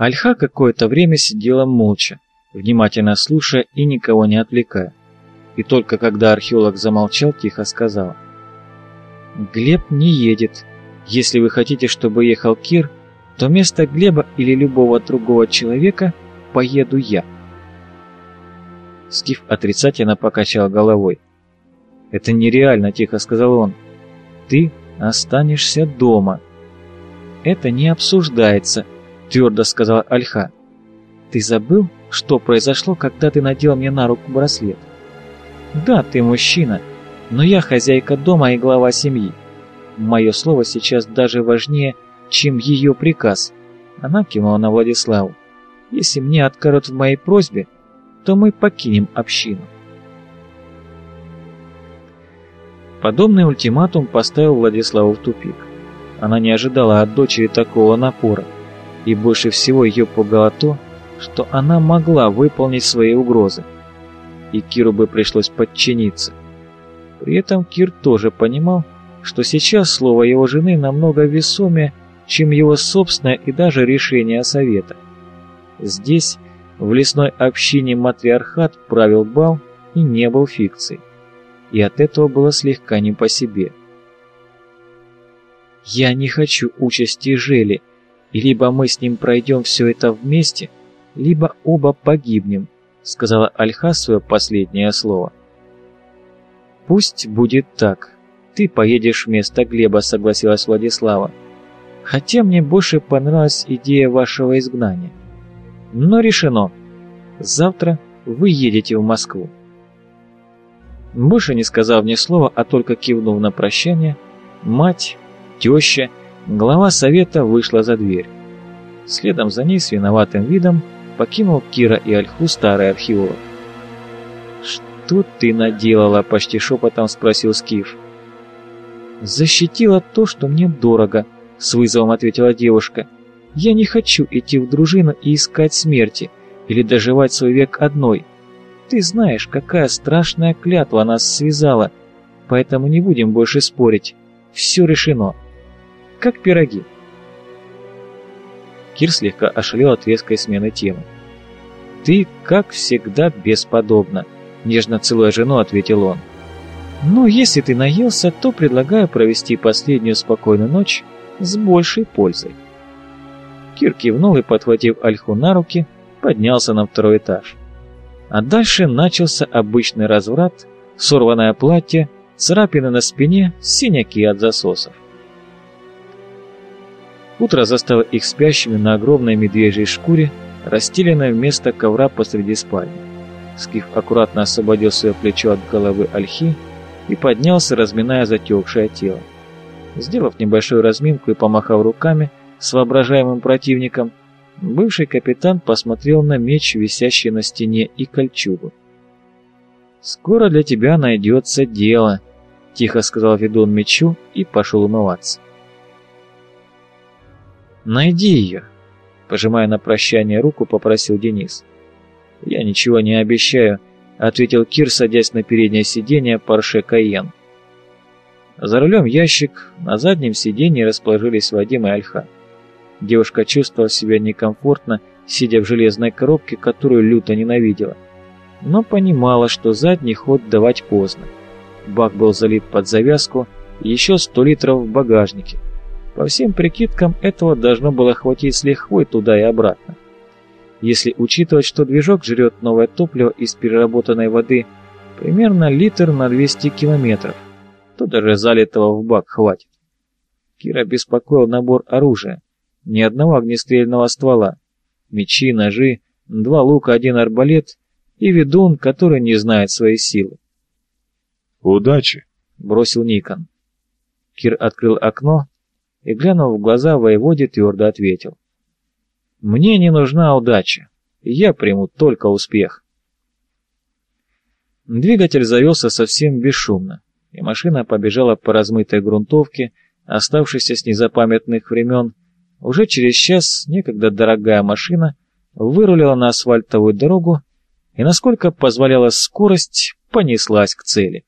Альха какое-то время сидела молча, внимательно слушая и никого не отвлекая. И только когда археолог замолчал, тихо сказала. «Глеб не едет. Если вы хотите, чтобы ехал Кир, то вместо Глеба или любого другого человека поеду я». Скиф отрицательно покачал головой. «Это нереально», — тихо сказал он. «Ты останешься дома». «Это не обсуждается», — твердо сказала Альха. «Ты забыл, что произошло, когда ты надел мне на руку браслет?» «Да, ты мужчина, но я хозяйка дома и глава семьи. Мое слово сейчас даже важнее, чем ее приказ». Она кивнула на Владиславу. «Если мне откажут в моей просьбе, то мы покинем общину». Подобный ультиматум поставил Владиславу в тупик. Она не ожидала от дочери такого напора, и больше всего ее пугало то, что она могла выполнить свои угрозы, и Киру бы пришлось подчиниться. При этом Кир тоже понимал, что сейчас слово его жены намного весомее, чем его собственное и даже решение совета. Здесь, в лесной общине матриархат правил бал и не был фикцией и от этого было слегка не по себе. «Я не хочу участи Жели, и либо мы с ним пройдем все это вместе, либо оба погибнем», — сказала Альха свое последнее слово. «Пусть будет так. Ты поедешь вместо Глеба», — согласилась Владислава. «Хотя мне больше понравилась идея вашего изгнания. Но решено. Завтра вы едете в Москву». Больше не сказав ни слова, а только кивнув на прощание, мать, теща, глава совета вышла за дверь. Следом за ней с виноватым видом покинул Кира и Альху старый археолог. «Что ты наделала?» – почти шепотом спросил Скиф. «Защитила то, что мне дорого», – с вызовом ответила девушка. «Я не хочу идти в дружину и искать смерти, или доживать свой век одной. Ты знаешь, какая страшная клятва нас связала, поэтому не будем больше спорить. Все решено. Как пироги. Кир слегка ошалел от резкой смены темы. «Ты, как всегда, бесподобна», — нежно целуя жену, ответил он. «Но если ты наелся, то предлагаю провести последнюю спокойную ночь с большей пользой». Кир кивнул и, подхватив Альху на руки, поднялся на второй этаж. А дальше начался обычный разврат, сорванное платье, царапины на спине, синяки от засосов. Утро застало их спящими на огромной медвежьей шкуре, расстеленной вместо ковра посреди спальни. Скиф аккуратно освободил свое плечо от головы ольхи и поднялся, разминая затекшее тело. Сделав небольшую разминку и помахав руками с воображаемым противником, Бывший капитан посмотрел на меч, висящий на стене, и кольчугу. «Скоро для тебя найдется дело», — тихо сказал ведун мечу и пошел умываться. «Найди ее», — пожимая на прощание руку, попросил Денис. «Я ничего не обещаю», — ответил Кир, садясь на переднее сиденье Порше Кайен. За рулем ящик, на заднем сиденье расположились Вадим и Альха. Девушка чувствовала себя некомфортно, сидя в железной коробке, которую люто ненавидела. Но понимала, что задний ход давать поздно. Бак был залит под завязку, еще 100 литров в багажнике. По всем прикидкам, этого должно было хватить с лихвой туда и обратно. Если учитывать, что движок жрет новое топливо из переработанной воды примерно литр на 200 километров, то даже залитого в бак хватит. Кира беспокоил набор оружия. Ни одного огнестрельного ствола. Мечи, ножи, два лука, один арбалет и ведун, который не знает своей силы. «Удачи!» — бросил Никон. Кир открыл окно и, глянув в глаза воеводе, твердо ответил. «Мне не нужна удача. Я приму только успех». Двигатель завелся совсем бесшумно, и машина побежала по размытой грунтовке, оставшейся с незапамятных времен, уже через час некогда дорогая машина вырулила на асфальтовую дорогу и, насколько позволяла скорость, понеслась к цели.